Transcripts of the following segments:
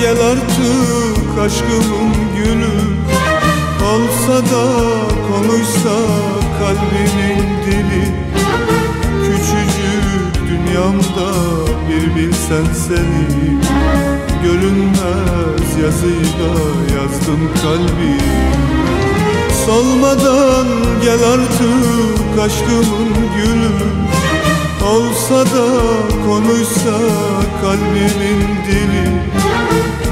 gel artık aşkımın gülü. Olsa da konuşsa kalbimin dili. Küçücük dünyamda bir bilsen seni. Görünmez yazıyla yazdım kalbi. Solmadan gel artık aşkımın gülü. Olsa da konuşsa kalbimin dili.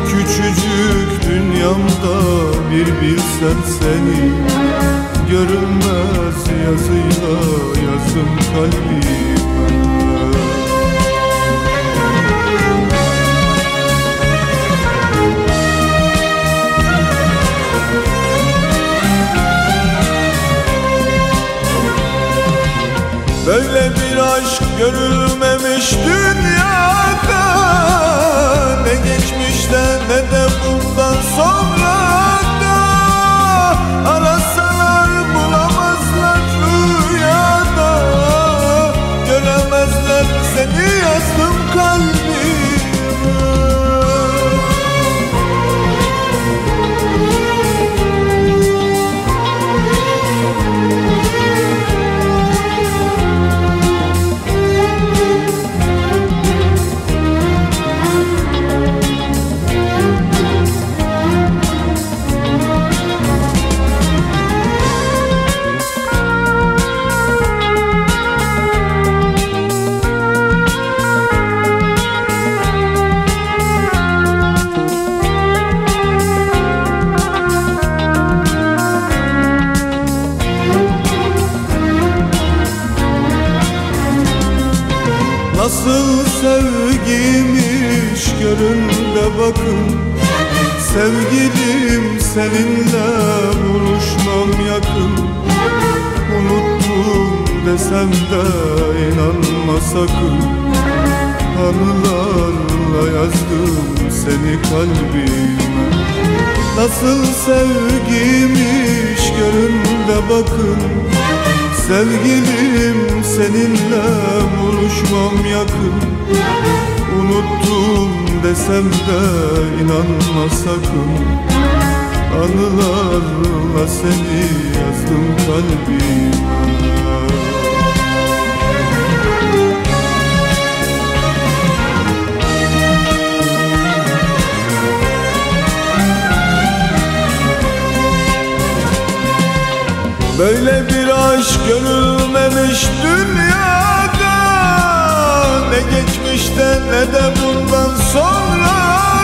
Küçücük dünyamda bir bilsen seni. Görünmez yazıyla yazdım kalbime Böyle bir aşk görülmemiş dünyada Nasıl sevgiymiş görün bakın. Sevgilim seninle buluşmam yakın. Unuttum desem de inanma sakın. Anılarla yazdım seni kalbime. Nasıl sevgiymiş görün bakın Sevgilim seninle buluşmam yakın. Unuttum desem de inanma sakın. Anılarla seni yazdım kalbime Böyle bir aşk görülmemiş dünyada. Ne geçmişte ne de bundan sonra